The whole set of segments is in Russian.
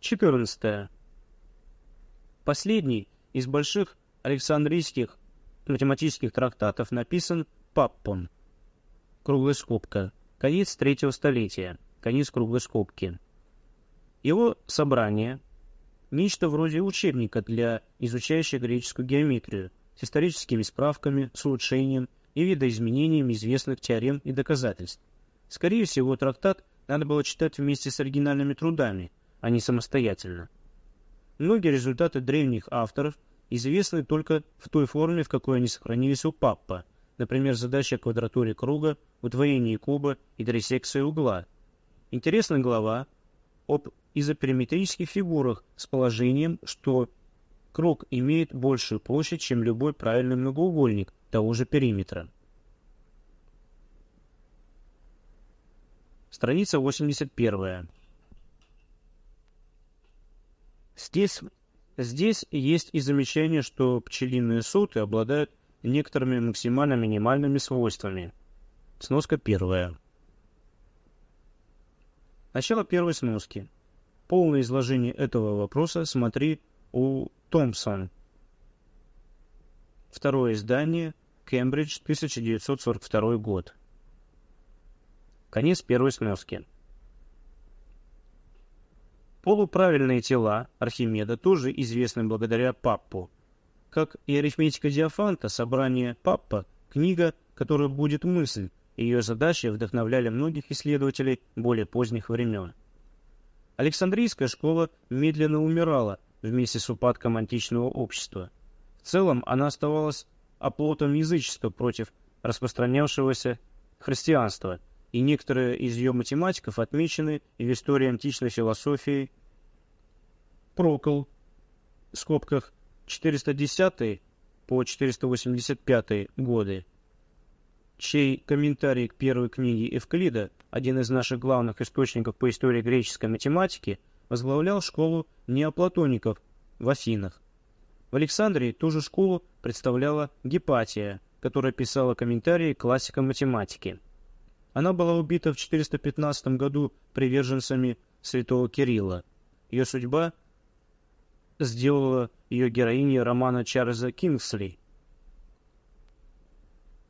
14. Последний из больших Александрийских математических трактатов написан Паппон. Круглая скобка. Конец третьего столетия. Конец круглой скобки. Его собрание – нечто вроде учебника для изучающих греческую геометрию с историческими справками, с улучшением и видоизменением известных теорем и доказательств. Скорее всего, трактат надо было читать вместе с оригинальными трудами, а не самостоятельно. Многие результаты древних авторов – известны только в той форме, в какой они сохранились у Паппа, например, задача о квадратуре круга, удвоении куба и трисекции угла. Интересна глава об изопериметрических фигурах с положением, что круг имеет большую площадь, чем любой правильный многоугольник того же периметра. Страница 81. Здесь Здесь есть и замечание, что пчелиные соты обладают некоторыми максимально-минимальными свойствами. Сноска первая. Начало первой сноски. Полное изложение этого вопроса смотри у Томпсон. Второе издание. Кембридж, 1942 год. Конец первой сноски. Полуправильные тела Архимеда тоже известны благодаря Паппу. Как и арифметика Диофанта, собрание Паппа – книга, которая будет мысль, ее задачи вдохновляли многих исследователей более поздних времен. Александрийская школа медленно умирала вместе с упадком античного общества. В целом она оставалась оплотом язычества против распространявшегося христианства – и некоторые из ее математиков отмечены в истории античной философии. Прокол, в скобках 410 по 485 годы, чей комментарий к первой книге Евклида, один из наших главных источников по истории греческой математики, возглавлял школу неоплатоников в Афинах. В Александрии ту же школу представляла Гепатия, которая писала комментарии классикам математики. Она была убита в 415 году приверженцами святого Кирилла. Ее судьба сделала ее героиней романа Чарльза Кингсли.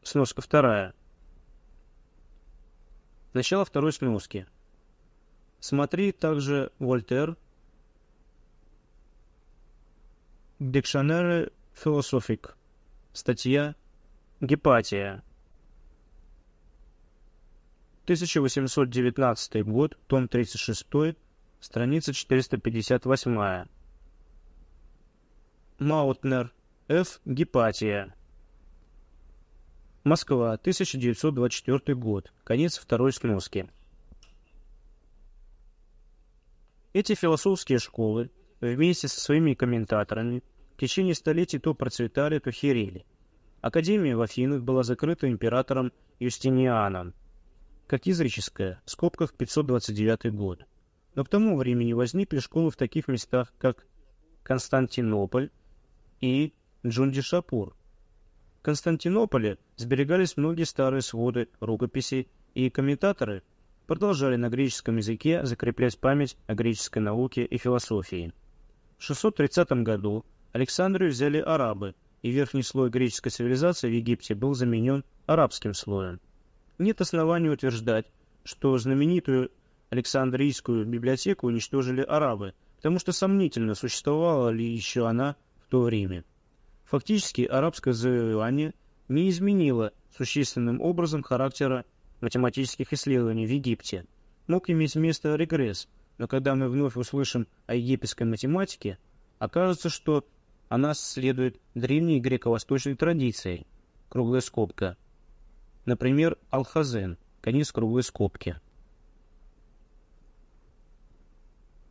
Сноска вторая. Начало второй сноски. Смотри также Вольтер, Дикшонере философик. Статья Гепатия. 1819 год, том 36, страница 458. Маутнер, Ф. Гепатия. Москва, 1924 год. Конец второй сноски. Эти философские школы, вместе со своими комментаторами, в течение столетий то процветали, то херели. Академия в Афинах была закрыта императором Юстинианом, как языческая, в скобках 529 год. Но к тому времени возникли школы в таких местах, как Константинополь и Джундишапур. В Константинополе сберегались многие старые своды, рукописи, и комментаторы продолжали на греческом языке закреплять память о греческой науке и философии. В 630 году Александрию взяли арабы, и верхний слой греческой цивилизации в Египте был заменен арабским слоем нет оснований утверждать, что знаменитую Александрийскую библиотеку уничтожили арабы, потому что сомнительно, существовала ли еще она в то время. Фактически, арабское завоевание не изменило существенным образом характера математических исследований в Египте. Мог иметь место регресс, но когда мы вновь услышим о египетской математике, окажется, что она следует древней греко-восточной традиции. Круглая скобка – Например, Алхазен, конец круглой скобки.